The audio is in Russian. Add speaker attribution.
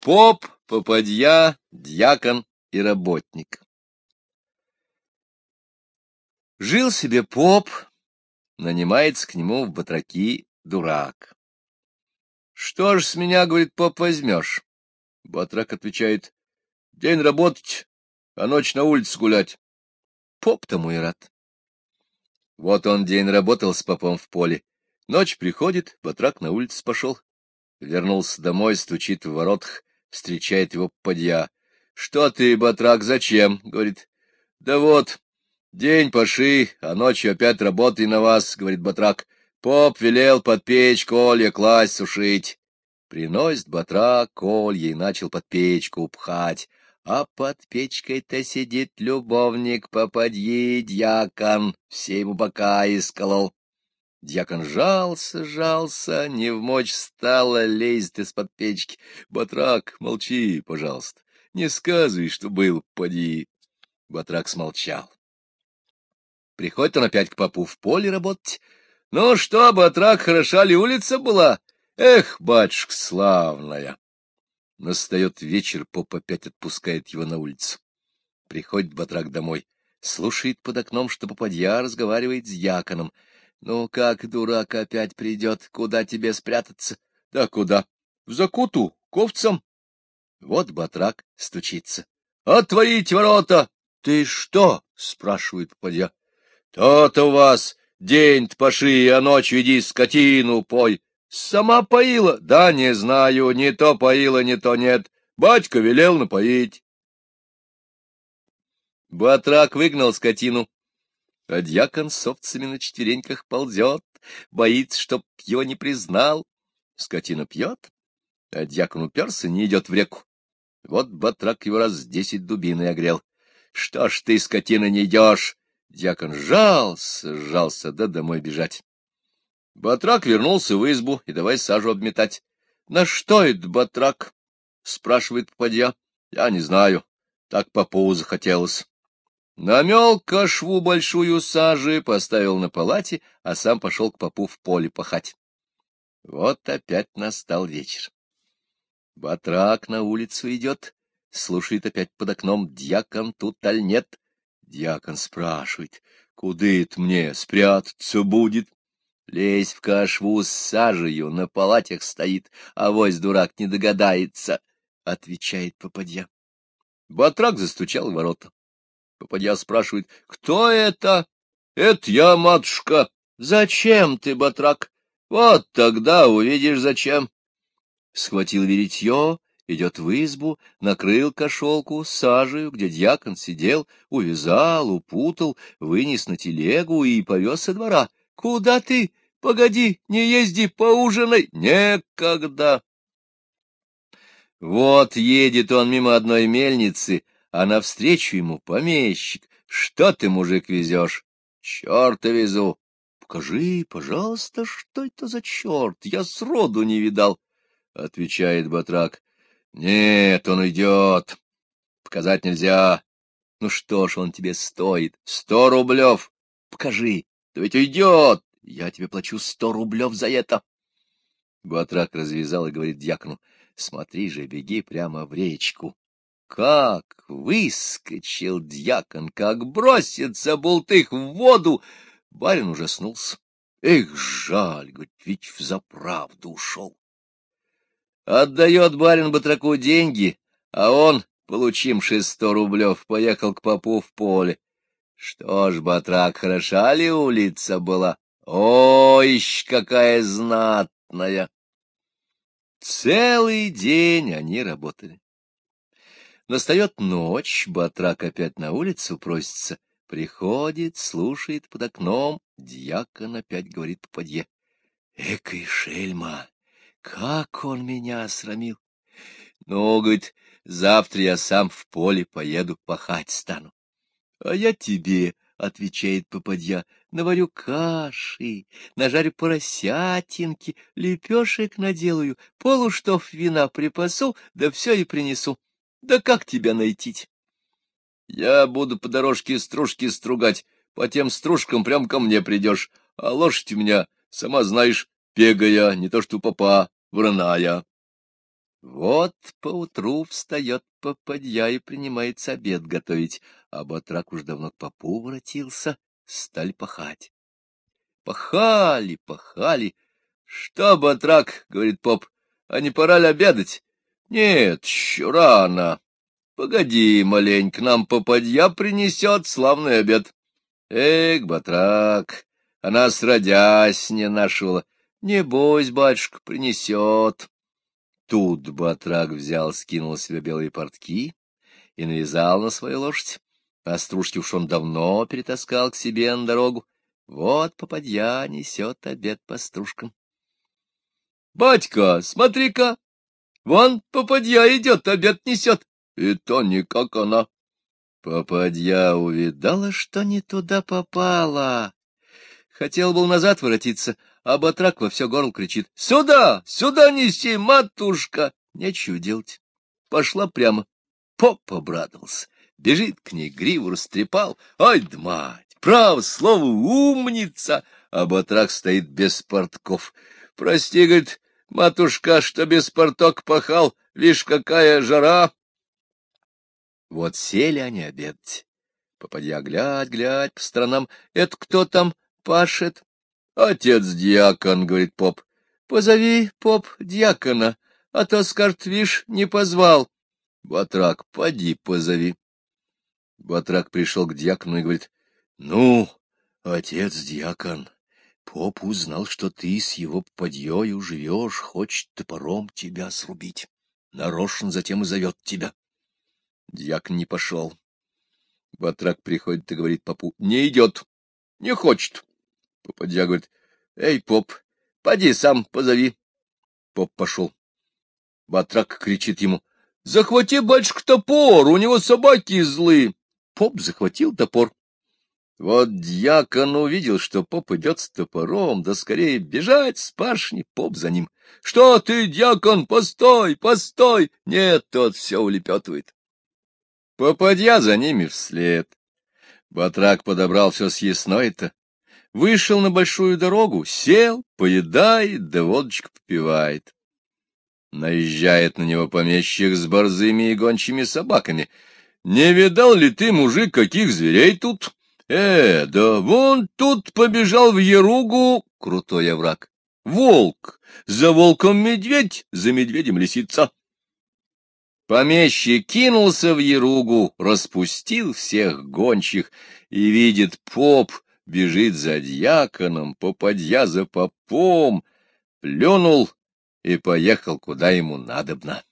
Speaker 1: Поп, попадья, дьякон и работник. Жил себе поп, нанимается к нему в батраки дурак. — Что ж с меня, — говорит поп, — возьмешь? Батрак отвечает, — день работать, а ночь на улице гулять. Поп тому и рад. Вот он день работал с попом в поле. Ночь приходит, батрак на улице пошел. Вернулся домой, стучит в воротах встречает его подья. — Что ты, батрак, зачем? — говорит. — Да вот, день поши, а ночью опять работай на вас, — говорит батрак. Поп велел под печь колья класть сушить. Приносит батрак колья и начал под печку пхать. А под печкой-то сидит любовник попадьи, дьякон, все ему бока исколол. Дьякон жался, жался, не в мочь стало, лезет из-под печки. Батрак, молчи, пожалуйста, не сказывай, что был, поди. Батрак смолчал. Приходит он опять к попу в поле работать. Ну что, Батрак, хороша ли улица была? Эх, батюшка славная! Настает вечер, поп опять отпускает его на улицу. Приходит Батрак домой, слушает под окном, что попадья разговаривает с дьяконом — ну, как дурак опять придет, куда тебе спрятаться? Да куда? В закуту, ковцам. Вот батрак стучится. Отворите ворота! Ты что? спрашивает попадья. То-то у вас день-то поши, а ночью иди скотину пой. Сама поила? Да, не знаю, не то поила, не то нет. Батька велел напоить. Батрак выгнал скотину, а дьякон с овцами на четвереньках ползет, боится, чтоб его не признал. Скотина пьет, а дьякон уперся, не идет в реку. Вот батрак его раз десять дубиной огрел. Что ж ты, скотина, не идешь? Дьякон жался, жался, да домой бежать. Батрак вернулся в избу и давай сажу обметать. — На что это, батрак? — спрашивает попадья. — Я не знаю. Так попу захотелось. Намел кошву большую сажи, поставил на палате, а сам пошел к попу в поле пахать. Вот опять настал вечер. Батрак на улицу идет, слушает опять под окном, дьякон тут аль нет. Дьякон спрашивает, куда это мне спрятаться будет? Лезь в кашву с сажею, на палатях стоит, а вось дурак не догадается, — отвечает попадья. Батрак застучал в ворота. Попадья спрашивает, — Кто это? — Это я, матушка. — Зачем ты, батрак? — Вот тогда увидишь, зачем. Схватил веретье, идет в избу, накрыл кошелку сажею, где дьякон сидел, увязал, упутал, вынес на телегу и повез со двора. — Куда ты? Погоди, не езди, поужинай. Некогда. Вот едет он мимо одной мельницы, а навстречу ему помещик. Что ты, мужик, везешь? Черта везу. Покажи, пожалуйста, что это за черт? Я сроду не видал. Отвечает батрак. Нет, он идет. Показать нельзя. Ну что ж он тебе стоит? Сто рублев. Покажи. Да ведь уйдет. Я тебе плачу сто рублев за это. Батрак развязал и говорит дьякону. Смотри же, беги прямо в речку. Как выскочил дьякон, как бросится бултых в воду! Барин ужаснулся. Эх, жаль, говорит, ведь в заправду ушел. Отдает барин батраку деньги, а он, получивший сто рублев, поехал к попу в поле. Что ж, батрак, хороша ли улица была? Ой, какая знатная! Целый день они работали. Настает ночь, батрак опять на улицу просится. Приходит, слушает под окном, дьякон опять говорит попадье. Экой шельма, как он меня осрамил! Ну, говорит, завтра я сам в поле поеду, пахать стану. А я тебе, — отвечает попадья, — наварю каши, нажарю поросятинки, лепешек наделаю, полуштов вина припасу, да все и принесу. Да как тебя найти? Я буду по дорожке стружки стругать, по тем стружкам прям ко мне придешь, а лошадь у меня, сама знаешь, пегая, не то что папа, враная. Вот поутру встает попадья и принимается обед готовить, а батрак уж давно к попу воротился, стали пахать. Пахали, пахали. — Что, батрак, — говорит поп, — а не пора ли обедать? — Нет, еще рано. Погоди, маленько, нам попадья принесет славный обед. Эх, батрак, она сродясь не нашла. Не бойся, батюшка, принесет. Тут батрак взял, скинул себе белые портки и навязал на свою лошадь. Остружки уж он давно перетаскал к себе на дорогу. Вот попадья несет обед паструшкам. — Батька, смотри-ка, вон попадья идет, обед несет. И то не как она. Попадья увидала, что не туда попала. Хотел был назад воротиться, а батрак во все горло кричит. — Сюда! Сюда неси, матушка! Нечего делать. Пошла прямо. Поп обрадовался. Бежит к ней, гриву растрепал. Ай да мать! Право слово, умница! А батрак стоит без портков. Прости, говорит, матушка, что без порток пахал. Вишь, какая жара! Вот сели они обедать. Попадья глядь, глядь по сторонам. Это кто там пашет? Отец-дьякон, говорит поп. Позови, поп, дьякона, а то, скажет, вишь, не позвал. Батрак, поди позови. Батрак пришел к дьякону и говорит, — Ну, отец-дьякон, поп узнал, что ты с его подъёю живешь, хочет топором тебя срубить. Нарочно затем и зовет тебя. Дьякон не пошел. Батрак приходит и говорит попу, — Не идет, не хочет. Попадья говорит, — Эй, поп, поди сам позови. Поп пошел. Батрак кричит ему, — Захвати, батюшка, топор, у него собаки злые. Поп захватил топор. Вот дьякон увидел, что поп идет с топором, да скорее бежать с пашни, поп за ним. — Что ты, дьякон, постой, постой! Нет, тот все улепетывает. Попадья за ними вслед. Батрак подобрал все съестное-то, вышел на большую дорогу, сел, поедает, да водочку попивает. Наезжает на него помещик с борзыми и гончими собаками. Не видал ли ты, мужик, каких зверей тут? Э, да вон тут побежал в Еругу крутой овраг. Волк, за волком медведь, за медведем лисица. Помещик кинулся в Еругу, распустил всех гончих и видит поп, бежит за дьяконом, попадья за попом, плюнул и поехал, куда ему надобно.